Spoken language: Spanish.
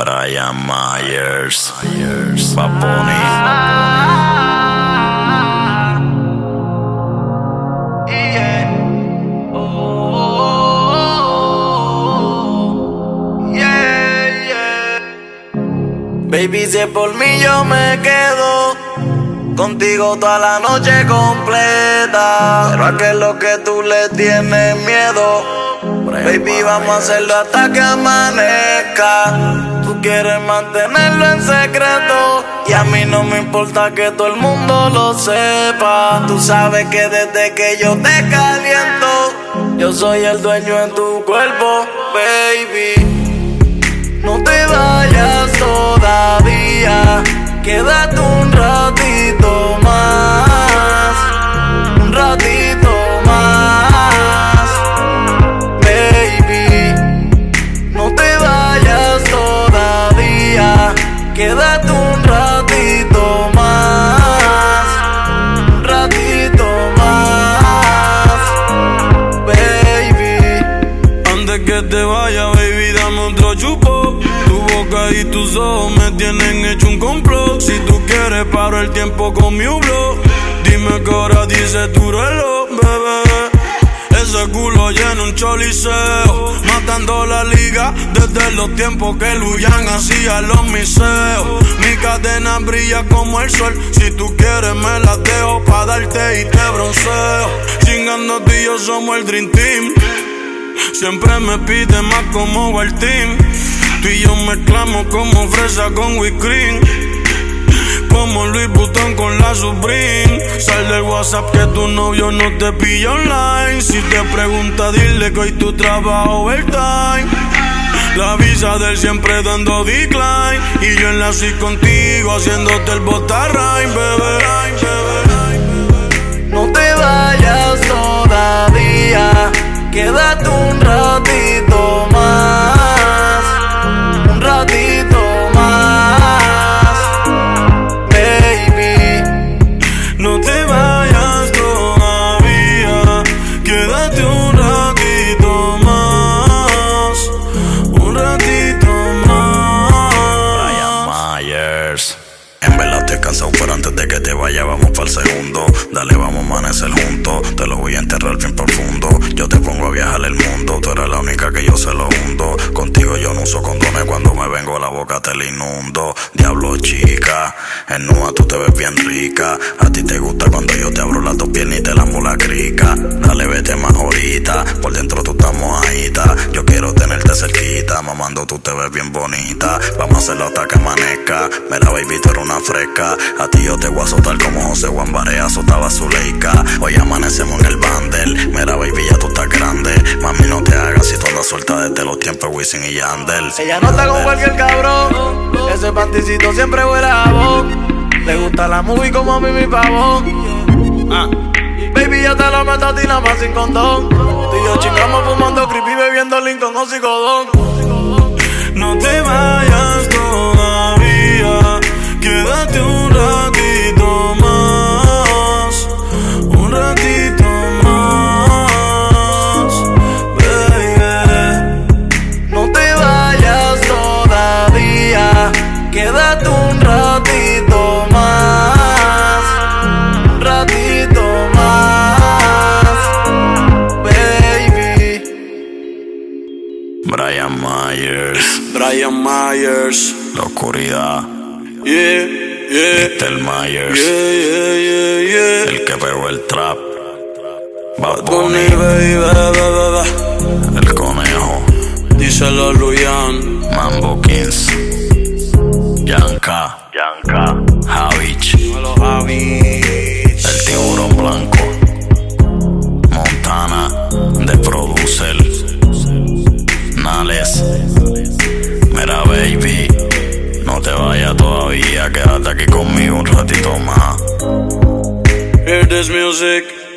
Brian Myers, Myers. Baby, si es por mí yo me quedo contigo toda la noche completa. Pero a que es lo que tú le tienes miedo. Baby, vamos a hacerlo hasta que amanezca. Tú quieres mantenerlo en secreto. Y a mí no me importa que todo el mundo lo sepa. Tú sabes que desde que yo te caliento, yo soy el dueño en tu cuerpo, baby. No te vayas todavía, quédate un un ratito más, un ratito más, baby. Antes que te vaya, baby, dame otro chupo. Tu boca y tus ojos me tienen hecho un complot. Si tú quieres, paro el tiempo con mi hublot. Dime qué hora dice tu reloj, bebé. Ese culo llena un choliseo. Matando la liga desde los tiempos que Luyan hacía los miseos. Mi cadena brilla como el sol. Si tú quieres, me la dejo pa' darte y te bronceo. Chingando tú y yo somos el Dream Team. Siempre me pide más como el team. Tú y yo mezclamos como fresa con whipped cream. Como Luis Butón con la Supreme. Sal del WhatsApp que tu novio no te pilla online. Si te pregunta, dile que hoy tu trabajo overtime. La visa del siempre dando decline. Y yo enlace contigo haciéndote el botarrain, cansado, pero antes de que te vaya, vamos para el segundo. Dale, vamos a amanecer juntos. Te lo voy a enterrar bien profundo. Yo te pongo a viajar el mundo. Tú eres la única que yo se lo hundo. Contigo yo no uso condones. Cuando me vengo a la boca te la inundo. Diablo chica, en nua tú te ves bien rica. A ti te gusta cuando yo te abro las dos piernas y te lambo la crica. Dale, vete más ahorita. Por dentro tú estás mojadita. Yo quiero tenerte Mamando tú te ves bien bonita. Vamos a hacerlo hasta que amanezca. Mira, baby, tú eres una fresca. A ti yo te voy a azotar como José Juan Barea azotaba a Zuleika. Hoy amanecemos en el bandel. Mira, baby, ya tú estás grande. Mami, no te hagas si tú andas suelta desde los tiempos Wisin y Yandel. Ella no está con cualquier cabrón, ese panticito siempre huele a vos. Le gusta la movie como a mí mi pavón. Ah. Te lo meto a ti nada más sin condón. Tú y yo chingamos fumando creepy bebiendo Lincoln o Psicodón. No te vayas todavía, Myers, la oscuridad. yeah, yeah, Mr. Myers, yeah, yeah, yeah, yeah. el que pegó el trap. Bad Bunny, Bunny, baby, ba, ba, ba. el conejo. Díselo a Luyan. Mambo Kings, Yanka, Yanka, this music.